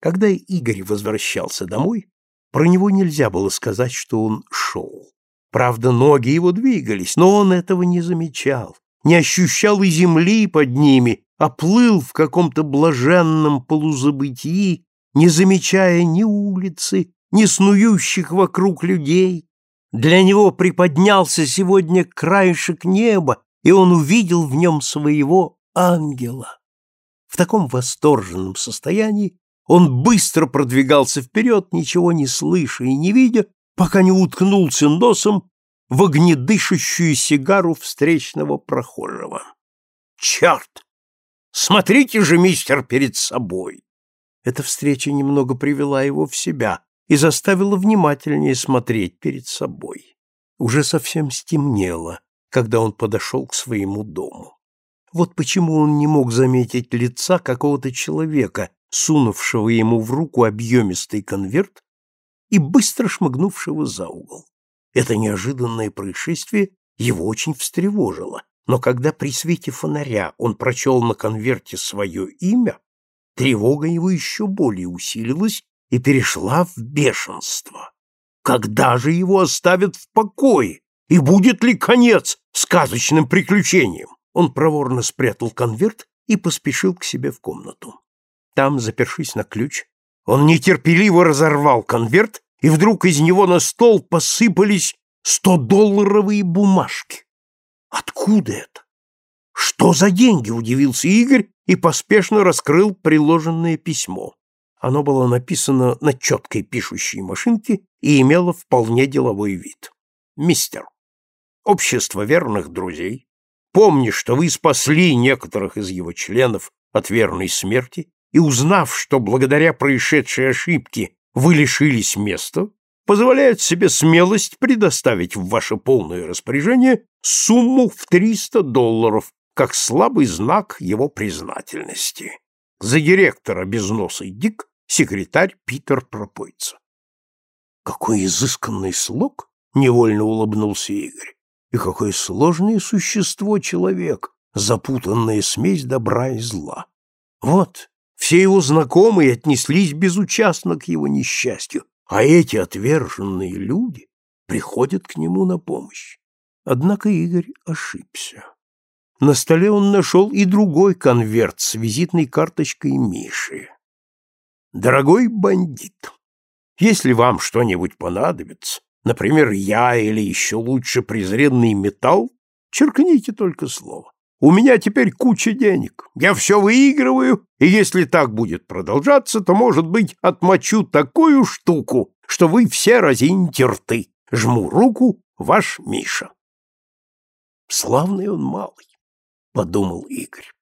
Когда Игорь возвращался домой, про него нельзя было сказать, что он шел. Правда, ноги его двигались, но он этого не замечал, не ощущал и земли под ними, а плыл в каком-то блаженном полузабытии, не замечая ни улицы, ни снующих вокруг людей. Для него приподнялся сегодня краешек неба, и он увидел в нем своего ангела. В таком восторженном состоянии он быстро продвигался вперед, ничего не слыша и не видя, пока не уткнулся носом в огнедышащую сигару встречного прохожего. «Черт! Смотрите же, мистер, перед собой!» Эта встреча немного привела его в себя и заставила внимательнее смотреть перед собой. Уже совсем стемнело, когда он подошел к своему дому. Вот почему он не мог заметить лица какого-то человека, сунувшего ему в руку объемистый конверт и быстро шмыгнувшего за угол. Это неожиданное происшествие его очень встревожило, но когда при свете фонаря он прочел на конверте свое имя, тревога его еще более усилилась и перешла в бешенство. Когда же его оставят в покое? И будет ли конец сказочным приключениям? Он проворно спрятал конверт и поспешил к себе в комнату. Там, запершись на ключ, он нетерпеливо разорвал конверт, и вдруг из него на стол посыпались стодолларовые бумажки. Откуда это? Что за деньги? удивился Игорь и поспешно раскрыл приложенное письмо. Оно было написано на четкой пишущей машинке и имело вполне деловой вид. Мистер, общество верных друзей, помни, что вы спасли некоторых из его членов от верной смерти и узнав, что благодаря происшедшей ошибке вы лишились места, позволяют себе смелость предоставить в ваше полное распоряжение сумму в 300 долларов, как слабый знак его признательности. За директора безносый Дик, секретарь Питер Пропойца. Какой изысканный слог, невольно улыбнулся Игорь. И какое сложное существо человек, запутанная смесь добра и зла. Вот, все его знакомые отнеслись безучастно к его несчастью, а эти отверженные люди приходят к нему на помощь. Однако Игорь ошибся. На столе он нашел и другой конверт с визитной карточкой Миши. «Дорогой бандит, если вам что-нибудь понадобится, например, я или еще лучше презренный металл, черкните только слово. У меня теперь куча денег. Я все выигрываю, и если так будет продолжаться, то, может быть, отмочу такую штуку, что вы все разините рты. Жму руку, ваш Миша. Славный он малый, подумал Игорь.